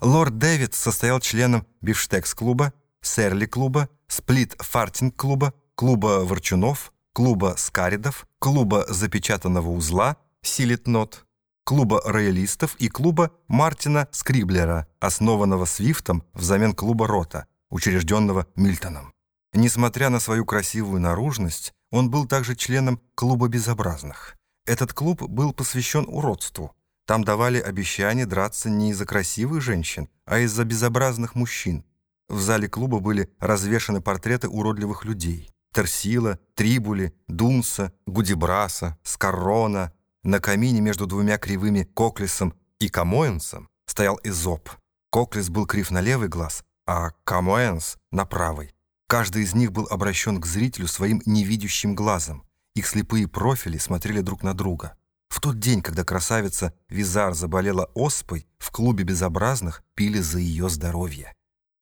Лорд Дэвид состоял членом Бифштекс-клуба, Серли-клуба, Сплит-фартинг-клуба, клуба Ворчунов, клуба Скаридов, клуба запечатанного узла, Силитнот, клуба роялистов и клуба Мартина Скриблера, основанного Свифтом взамен клуба Рота, учрежденного Мильтоном. Несмотря на свою красивую наружность, он был также членом клуба безобразных. Этот клуб был посвящен уродству. Там давали обещание драться не из-за красивых женщин, а из-за безобразных мужчин. В зале клуба были развешаны портреты уродливых людей. Терсита, Трибуле, Дунса, Гудибраса, Скаррона. На камине между двумя кривыми Коклисом и Камоэнсом стоял Эзоп. Коклис был крив на левый глаз, а Камоэнс — на правый. Каждый из них был обращен к зрителю своим невидящим глазом. Их слепые профили смотрели друг на друга. В тот день, когда красавица Визар заболела оспой, в клубе безобразных пили за ее здоровье.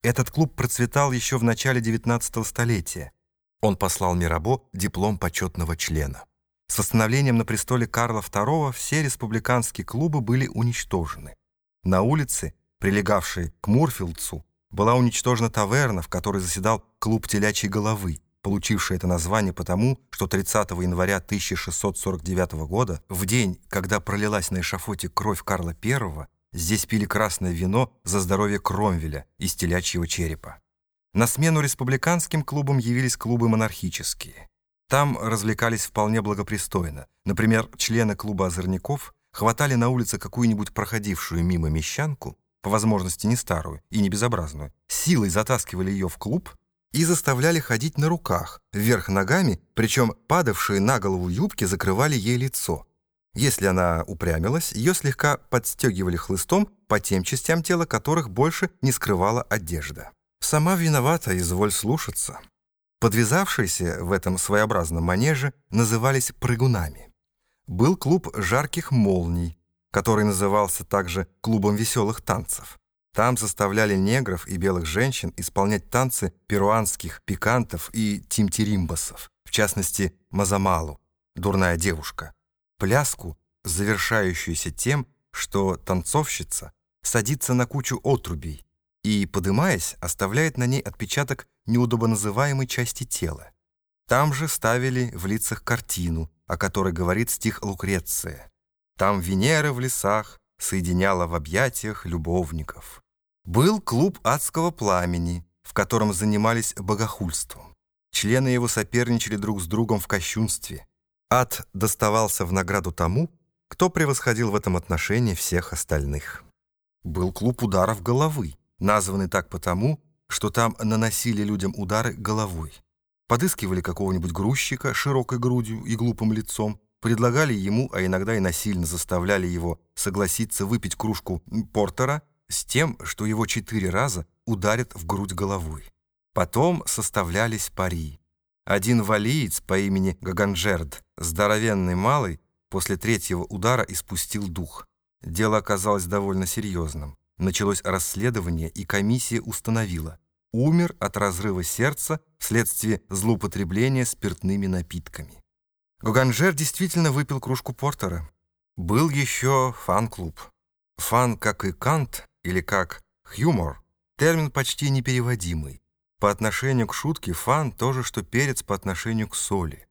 Этот клуб процветал еще в начале XIX столетия. Он послал Мирабо диплом почетного члена. С восстановлением на престоле Карла II все республиканские клубы были уничтожены. На улице, прилегавшей к Мурфилдсу, была уничтожена таверна, в которой заседал клуб телячьей головы, получивший это название потому, что 30 января 1649 года, в день, когда пролилась на эшафоте кровь Карла I, здесь пили красное вино за здоровье Кромвеля из телячьего черепа. На смену республиканским клубам явились клубы монархические. Там развлекались вполне благопристойно. Например, члены клуба озорников хватали на улице какую-нибудь проходившую мимо мещанку, по возможности не старую и не безобразную, силой затаскивали ее в клуб и заставляли ходить на руках, вверх ногами, причем падавшие на голову юбки закрывали ей лицо. Если она упрямилась, ее слегка подстегивали хлыстом по тем частям тела, которых больше не скрывала одежда. Сама виновата, изволь слушаться. Подвязавшиеся в этом своеобразном манеже назывались прыгунами. Был клуб жарких молний, который назывался также клубом веселых танцев. Там заставляли негров и белых женщин исполнять танцы перуанских пикантов и тимтиримбасов, в частности, мазамалу, дурная девушка, пляску, завершающуюся тем, что танцовщица садится на кучу отрубей и, подымаясь, оставляет на ней отпечаток неудобоназываемой части тела. Там же ставили в лицах картину, о которой говорит стих Лукреция. Там Венера в лесах соединяла в объятиях любовников. Был клуб адского пламени, в котором занимались богохульством. Члены его соперничали друг с другом в кощунстве. Ад доставался в награду тому, кто превосходил в этом отношении всех остальных. Был клуб ударов головы, названный так потому, что там наносили людям удары головой. Подыскивали какого-нибудь грузчика широкой грудью и глупым лицом, предлагали ему, а иногда и насильно заставляли его согласиться выпить кружку портера с тем, что его четыре раза ударят в грудь головой. Потом составлялись пари. Один валиец по имени Гаганжерд, здоровенный малый, после третьего удара испустил дух. Дело оказалось довольно серьезным. Началось расследование, и комиссия установила, умер от разрыва сердца вследствие злоупотребления спиртными напитками. Гуганжер действительно выпил кружку портера. Был еще фан-клуб. Фан, как и кант, или как хьюмор, термин почти непереводимый. По отношению к шутке фан то же, что перец по отношению к соли.